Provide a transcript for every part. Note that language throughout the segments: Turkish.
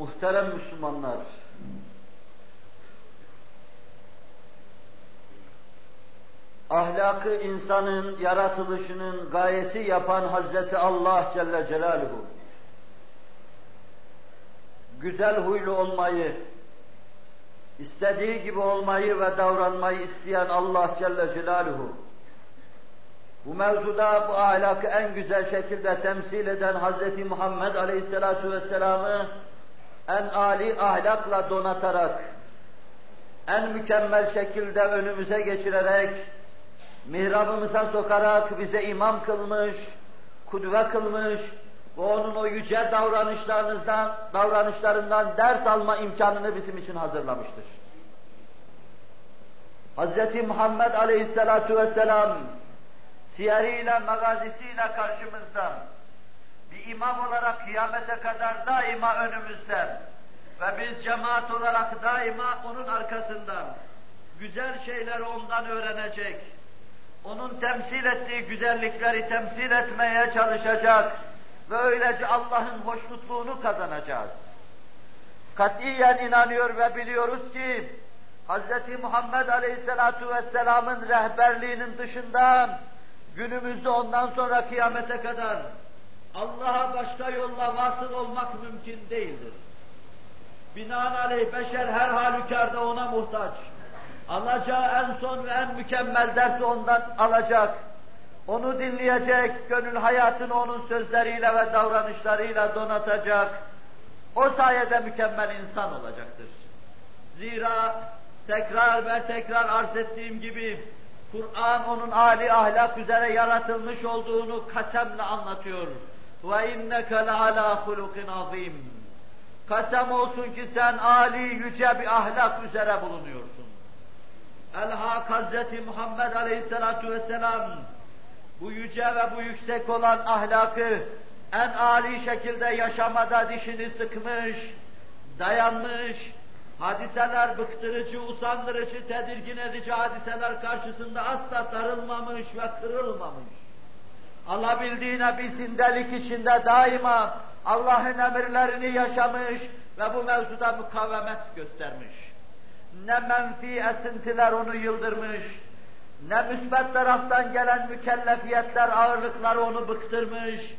Muhterem Müslümanlar, ahlakı insanın yaratılışının gayesi yapan Hazreti Allah Celle Celaluhu, güzel huylu olmayı, istediği gibi olmayı ve davranmayı isteyen Allah Celle Celaluhu, bu mevzuda bu ahlakı en güzel şekilde temsil eden Hz. Muhammed Aleyhisselatu Vesselam'ı en âli ahlakla donatarak, en mükemmel şekilde önümüze geçirerek, mihrabımıza sokarak bize imam kılmış, kudve kılmış ve onun o yüce davranışlarınızdan, davranışlarından ders alma imkanını bizim için hazırlamıştır. Hz. Muhammed Aleyhisselatu Vesselam siyeriyle, magazisiyle karşımızda, bir imam olarak kıyamete kadar daima önümüzde ve biz cemaat olarak daima onun arkasından güzel şeyleri ondan öğrenecek, onun temsil ettiği güzellikleri temsil etmeye çalışacak ve öylece Allah'ın hoşnutluğunu kazanacağız. Katiyen inanıyor ve biliyoruz ki Hz. Muhammed Aleyhisselatu Vesselam'ın rehberliğinin dışında günümüzde ondan sonra kıyamete kadar Allah'a başka yolla vasıl olmak mümkün değildir. Binaenaleyh beşer her halükarda ona muhtaç. Alacağı en son ve en mükemmel dersi ondan alacak. Onu dinleyecek, gönül hayatını onun sözleriyle ve davranışlarıyla donatacak. O sayede mükemmel insan olacaktır. Zira tekrar ve tekrar arz ettiğim gibi Kur'an onun âli ahlak üzere yaratılmış olduğunu kasemle anlatıyor. Ve inneke leala hulukin azim. Kasem olsun ki sen âli yüce bir ahlak üzere bulunuyorsun. Elhak Hazreti Muhammed Aleyhisselatu Vesselam bu yüce ve bu yüksek olan ahlakı en âli şekilde yaşamada dişini sıkmış, dayanmış, hadiseler bıktırıcı, usandırıcı, tedirgin edici hadiseler karşısında asla darılmamış ve kırılmamış. Alabildiğine bir zindelik içinde daima Allah'ın emirlerini yaşamış ve bu mevzuda mukavemet göstermiş. Ne menfi esintiler onu yıldırmış, ne müsbet taraftan gelen mükellefiyetler, ağırlıklar onu bıktırmış,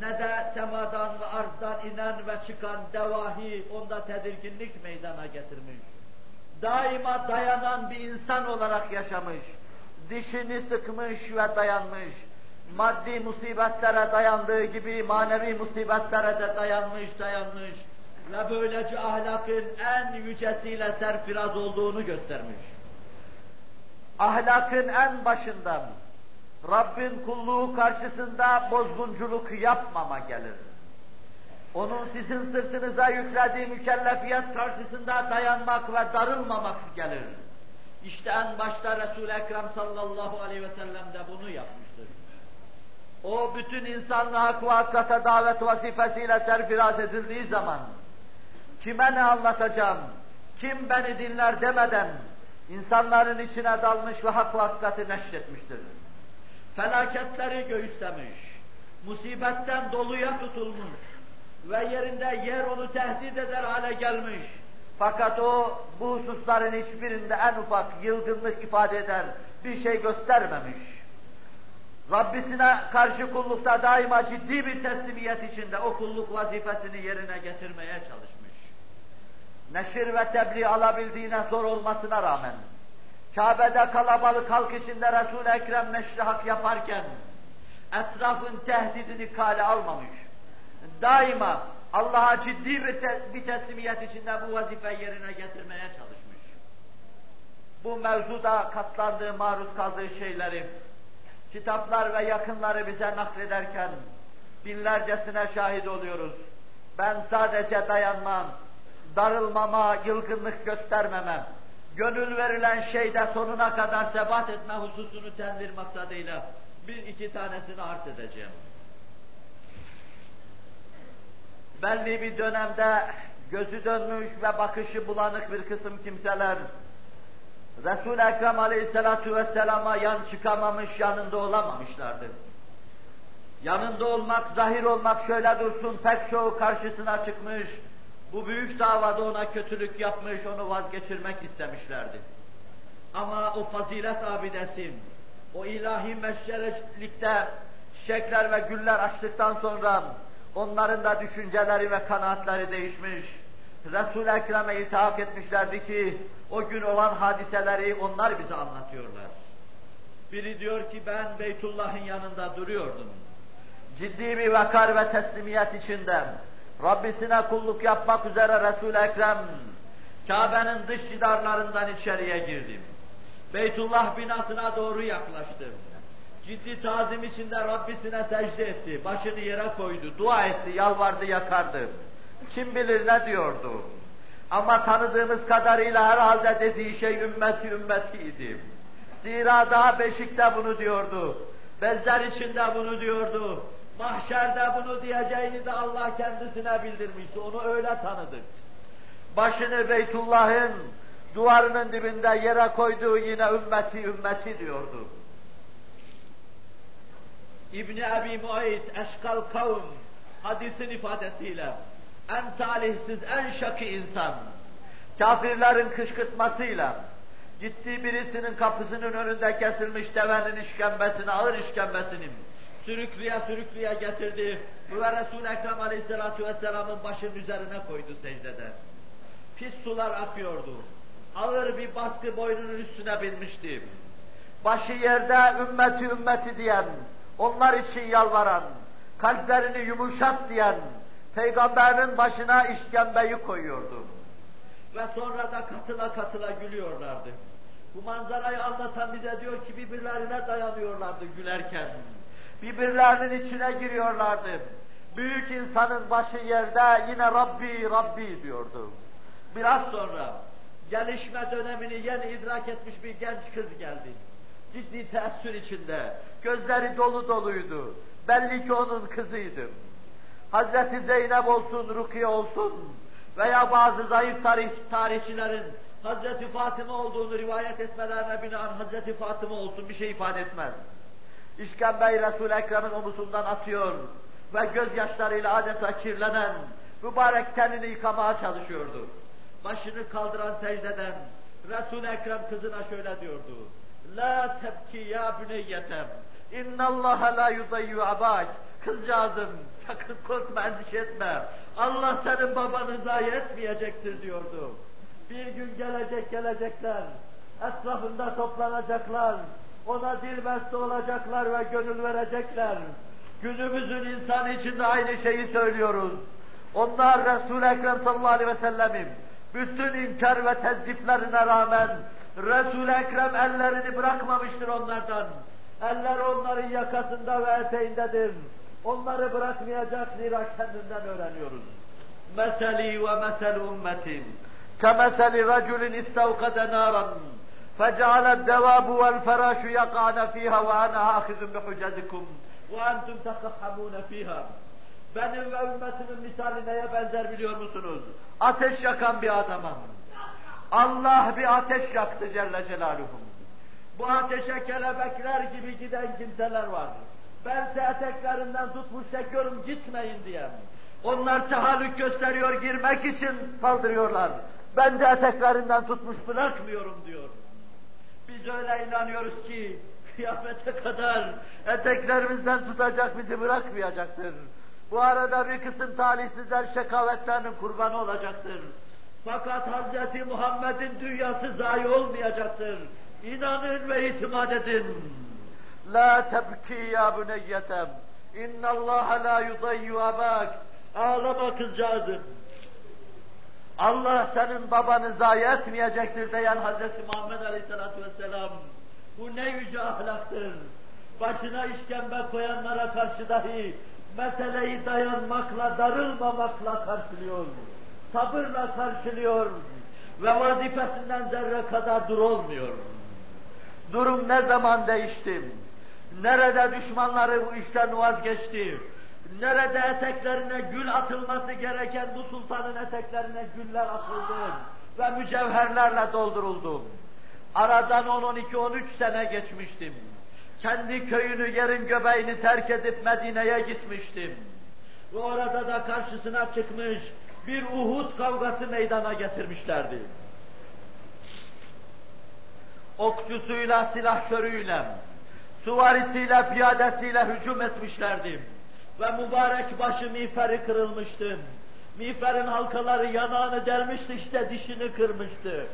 ne de semadan ve arzdan inen ve çıkan devahi onda tedirginlik meydana getirmiş. Daima dayanan bir insan olarak yaşamış, dişini sıkmış ve dayanmış, maddi musibetlere dayandığı gibi manevi musibetlere de dayanmış, dayanmış ve böylece ahlakın en yücesiyle serfiraz olduğunu göstermiş. Ahlakın en başından, Rabbin kulluğu karşısında bozgunculuk yapmama gelir. Onun sizin sırtınıza yüklediği mükellefiyet karşısında dayanmak ve darılmamak gelir. İşte en başta Resul-i Ekrem sallallahu aleyhi ve sellem de bunu yapmıştır. O bütün insanlığa hak davet vazifesiyle serfiraz edildiği zaman kime ne anlatacağım, kim beni dinler demeden insanların içine dalmış ve hak ve hakikati neşretmiştir felaketleri göğüslemiş, musibetten doluya tutulmuş ve yerinde yer onu tehdit eder hale gelmiş. Fakat o bu hususların hiçbirinde en ufak yılgınlık ifade eden bir şey göstermemiş. Rabbisine karşı kullukta daima ciddi bir teslimiyet içinde o kulluk vazifesini yerine getirmeye çalışmış. Neşir ve tebliğ alabildiğine zor olmasına rağmen, Kabe'de kalabalık halk içinde Resul-i Ekrem neşri hak yaparken etrafın tehdidini kale almamış. Daima Allah'a ciddi bir, te bir teslimiyet içinde bu vazife yerine getirmeye çalışmış. Bu mevzuda katlandığı, maruz kaldığı şeyleri, kitaplar ve yakınları bize naklederken binlercesine şahit oluyoruz. Ben sadece dayanmam, darılmama, yılgınlık göstermemem, gönül verilen şeyde sonuna kadar sebat etme hususunu tendir maksadıyla bir iki tanesini arz edeceğim. Belli bir dönemde gözü dönmüş ve bakışı bulanık bir kısım kimseler Resul-i Ekrem Aleyhisselatu Vesselam'a yan çıkamamış, yanında olamamışlardı. Yanında olmak, zahir olmak şöyle dursun, pek çoğu karşısına çıkmış, Bu büyük davada ona kötülük yapmış, onu vazgeçirmek istemişlerdi. Ama o fazilet abidesi, o ilahi meşgerelikte çiçekler ve güller açtıktan sonra onların da düşünceleri ve kanaatleri değişmiş. Resul-i Ekrem'e itaat etmişlerdi ki o gün olan hadiseleri onlar bize anlatıyorlar. Biri diyor ki ben Beytullah'ın yanında duruyordum. Ciddi bir vakar ve teslimiyet içinde Rabbisine kulluk yapmak üzere Resul-i Ekrem Kabe'nin dış cidarlarından içeriye girdim. Beytullah binasına doğru yaklaştım. Ciddi tazim içinde Rabbisine secde etti, başını yere koydu, dua etti, yalvardı, yakardı. Kim bilir ne diyordu. Ama tanıdığımız kadarıyla herhalde dediği şey ümmeti ümmetiydi. Zira daha Beşik'te bunu diyordu. Bezler içinde bunu diyordu. Mahşerde bunu diyeceğini de Allah kendisine bildirmişti. Onu öyle tanıdık. Başını Beytullah'ın duvarının dibinde yere koyduğu yine ümmeti ümmeti diyordu. İbni Ebi Muayit Eşkal Kavm hadisin ifadesiyle en talihsiz, en şakı insan kafirlerin kışkırtmasıyla ciddi birisinin kapısının önünde kesilmiş devenin işkembesini, ağır işkembesini sürüklüye sürüklüye getirdi ve Resul-i Ekrem Aleyhisselatü Vesselam'ın başının üzerine koydu secdede. Pis sular akıyordu. Ağır bir baskı boynunun üstüne binmişti. Başı yerde ümmeti ümmeti diyen, onlar için yalvaran, kalplerini yumuşat diyen, peygamberinin başına işkembeyi koyuyordu. Ve sonra da katıla katıla gülüyorlardı. Bu manzarayı anlatan bize diyor ki birbirlerine dayanıyorlardı gülerken. Birbirlerinin içine giriyorlardı. Büyük insanın başı yerde yine Rabbi, Rabbi diyordu. Biraz sonra gelişme dönemini yeni idrak etmiş bir genç kız geldi. Ciddi teessür içinde, gözleri dolu doluydu. Belli ki onun kızıydı. Hazreti Zeynep olsun, Rukiye olsun veya bazı zayıf tarih, tarihçilerin Hazreti Fatıma olduğunu rivayet etmelerine binaen Hazreti Fatıma olsun bir şey ifade etmez. İşkembeyi Resul-i Ekrem'in omuzundan atıyor ve gözyaşlarıyla adeta kirlenen mübarek tenini yıkamaya çalışıyordu. Başını kaldıran secdeden Resul-i Ekrem kızına şöyle diyordu. La tebki ya büneyyetem. İnnallâhe la yudayyu abak. Kızcağızım sakın korkma endişe etme. Allah senin babanı zayi etmeyecektir diyordu. Bir gün gelecek gelecekler. Etrafında toplanacaklar. Ona dilbeste olacaklar ve gönül verecekler. Günümüzün insanı için de aynı şeyi söylüyoruz. Onlar Resul-i Ekrem sallallahu aleyhi ve sellem'in bütün inkar ve tezdiflerine rağmen Resul-i Ekrem ellerini bırakmamıştır onlardan. Eller onların yakasında ve eteğindedir. Onları bırakmayacak zira kendinden öğreniyoruz. Meseli ve mesel ümmetim. Kemeseli raculin istavkade naran. فجعل الدواب والفراش يقعن فيها وأنا آخذ بحجزكم وأنتم تقحمون فيها benim ve ümmetimin misali neye benzer biliyor musunuz? Ateş yakan bir adamım. Allah bir ateş yaktı Celle Celaluhu. Bu ateşe kelebekler gibi giden kimseler var. Ben eteklerinden tutmuş çekiyorum gitmeyin diye. Onlar tahallük gösteriyor girmek için saldırıyorlar. Ben de eteklerinden tutmuş bırakmıyorum diyor. Biz öyle inanıyoruz ki kıyafete kadar eteklerimizden tutacak bizi bırakmayacaktır. Bu arada bir kısım talihsizler şekavetlerinin kurbanı olacaktır. Fakat Hz. Muhammed'in dünyası zayi olmayacaktır. İnanın ve itimat edin. La tebki ya büneyyetem. İnna Allah la yudayyu abak. Ağlama kızcağızım. Allah senin babanı zayi etmeyecektir diyen Hz. Muhammed Aleyhisselatü Vesselam. Bu ne yüce ahlaktır. Başına işkembe koyanlara karşı dahi meseleyi dayanmakla, darılmamakla karşılıyor. Sabırla karşılıyor ve vazifesinden zerre kadar dur olmuyor. Durum ne zaman değişti? Nerede düşmanları bu işten vazgeçti? Nerede eteklerine gül atılması gereken bu sultanın eteklerine güller atıldı ve mücevherlerle dolduruldu. Aradan 10-12-13 sene geçmiştim. Kendi köyünü, yerin göbeğini terk edip Medine'ye gitmiştim. Ve orada da karşısına çıkmış bir Uhud kavgası meydana getirmişlerdi. Okçusuyla, silahşörüyle, suvarisiyle, piyadesiyle hücum etmişlerdi. Ve mübarek başı miğferi kırılmıştı. Miğferin halkaları yanağını delmişti işte dişini kırmıştı.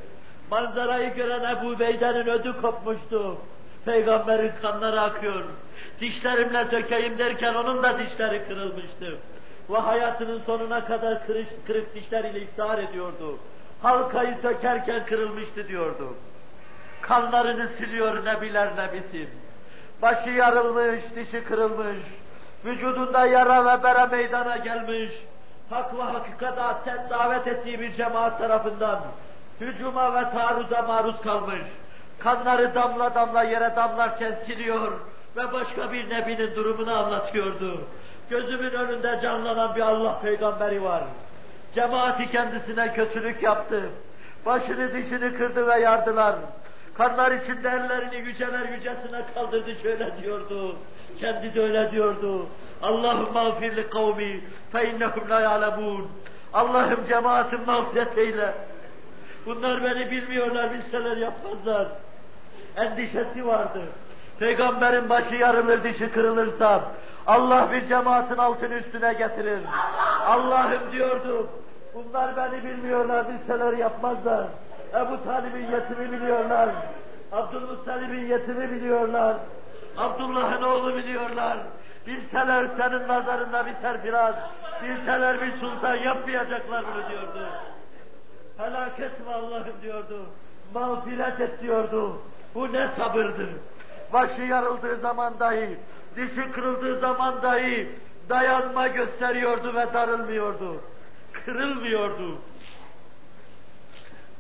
Manzarayı gören Ebu Beyden'in ödü kopmuştu. Peygamberin kanları akıyor. Dişlerimle sökeyim derken onun da dişleri kırılmıştı. Ve hayatının sonuna kadar kırış, kırık dişleriyle iftihar ediyordu. Halkayı sökerken kırılmıştı diyordu. Kanlarını siliyor nebiler nebisi. Başı yarılmış, dişi kırılmış. Vücudunda yara ve bere meydana gelmiş. Hak ve hakikate davet ettiği bir cemaat tarafından hücuma ve taarruza maruz kalmış. Kanları damla damla yere damlarken siliyor ve başka bir nebinin durumunu anlatıyordu. Gözümün önünde canlanan bir Allah peygamberi var. Cemaati kendisine kötülük yaptı. Başını dişini kırdı ve yardılar. Kanlar içinde ellerini yüceler yücesine kaldırdı şöyle diyordu. Kendi de öyle diyordu. Allahümme afirli kavmi fe innehum la ya'lemun. Allah'ım cemaatim mağfiret eyle. Bunlar beni bilmiyorlar, bilseler yapmazlar. Endişesi vardı. Peygamberin başı yarılır, dişi kırılırsa Allah bir cemaatin altını üstüne getirir. Allah'ım diyordu. Bunlar beni bilmiyorlar, bilseler yapmazlar. Ebu Talib'in yetimi biliyorlar. Abdülmuttalib'in yetimi biliyorlar. Abdullah'ın oğlu biliyorlar. Bilseler senin nazarında bir serfiraz, bilseler bir sultan yapmayacaklar bunu diyordu. Helak etme Allah'ım diyordu. Mağfiret et diyordu. Bu ne sabırdı. Başı yarıldığı zaman dahi, dişi kırıldığı zaman dahi dayanma gösteriyordu ve darılmıyordu. Kırılmıyordu.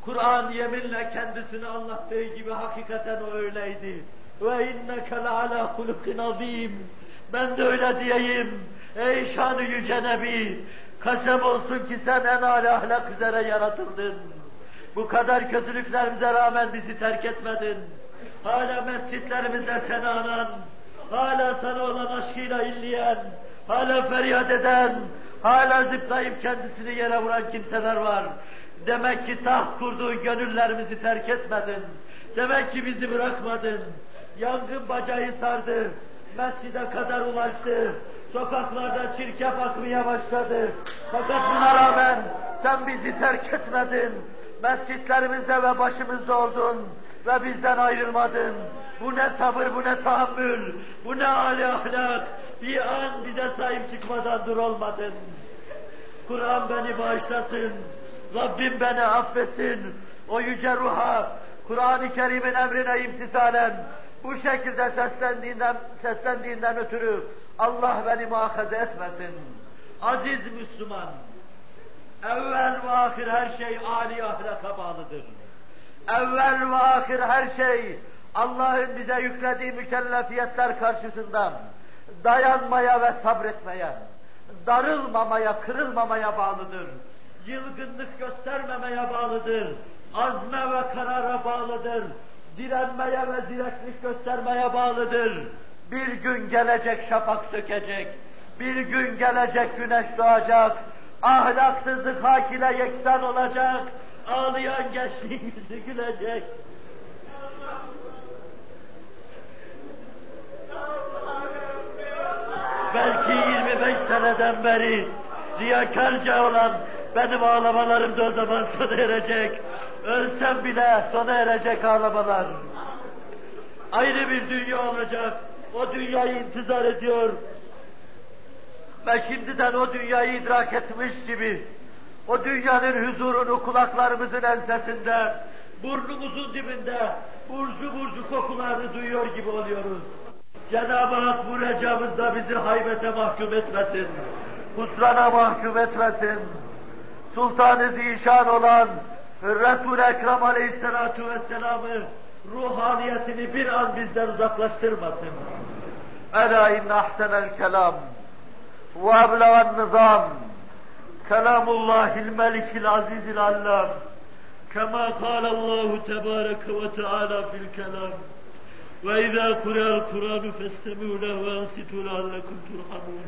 Kur'an yeminle kendisini anlattığı gibi hakikaten o öyleydi. Ve inneke ala hulukin azim. Ben de öyle diyeyim. Ey şanı yüce Nebi, kasem olsun ki sen en âli ahlak üzere yaratıldın. Bu kadar kötülüklerimize rağmen bizi terk etmedin. Hala mescitlerimizde seni anan, hala sana olan aşkıyla inleyen, hala feryat eden, hala zıplayıp kendisini yere vuran kimseler var. Demek ki taht kurduğun gönüllerimizi terk etmedin. Demek ki bizi bırakmadın. Yangın bacağı sardı. Mescide kadar ulaştı. Sokaklarda çirkef akmaya başladı. Fakat buna rağmen sen bizi terk etmedin. Mescitlerimizde ve başımızda oldun ve bizden ayrılmadın. Bu ne sabır, bu ne tahammül, bu ne âli ahlak. Bir an bize sahip çıkmadan dur olmadın. Kur'an beni bağışlasın. Rabbim beni affetsin. O yüce ruha, Kur'an-ı Kerim'in emrine imtisalen bu şekilde seslendiğinden, seslendiğinden ötürü Allah beni muhakaze etmesin. Aziz Müslüman, evvel ve ahir her şey âli ahlaka bağlıdır. Evvel ve ahir her şey Allah'ın bize yüklediği mükellefiyetler karşısında dayanmaya ve sabretmeye, darılmamaya, kırılmamaya bağlıdır. Yılgınlık göstermemeye bağlıdır. Azme ve karara bağlıdır. Direnmeye ve direklik göstermeye bağlıdır. Bir gün gelecek şafak sökecek. Bir gün gelecek güneş doğacak. Ahlaksızlık hak ile yeksan olacak. Ağlayan gençliğin yüzü gülecek. Belki 25 seneden beri riyakarca olan benim ağlamalarım da o zaman sona erecek. Ölsem bile sona erecek ağlamalar. Ayrı bir dünya olacak. O dünyayı intizar ediyor. Ve şimdiden o dünyayı idrak etmiş gibi o dünyanın huzurunu kulaklarımızın ensesinde, burnumuzun dibinde burcu burcu kokularını duyuyor gibi oluyoruz. Cenab-ı Hak bu recamızda bizi haybete mahkum etmesin. Husrana mahkum etmesin. Sultan-ı Zişan olan Resul-i Ekrem Aleyhisselatu Vesselam'ı ruhaniyetini bir an bizden uzaklaştırmasın. Ela inne ahsenel kelam ve ebleven nizam kelamullahil melikil azizil allam كما قال الله تبارك وتعالى في الكلام وإذا قرأ القرآن فاستمعوا له وأنصتوا لعلكم ترحمون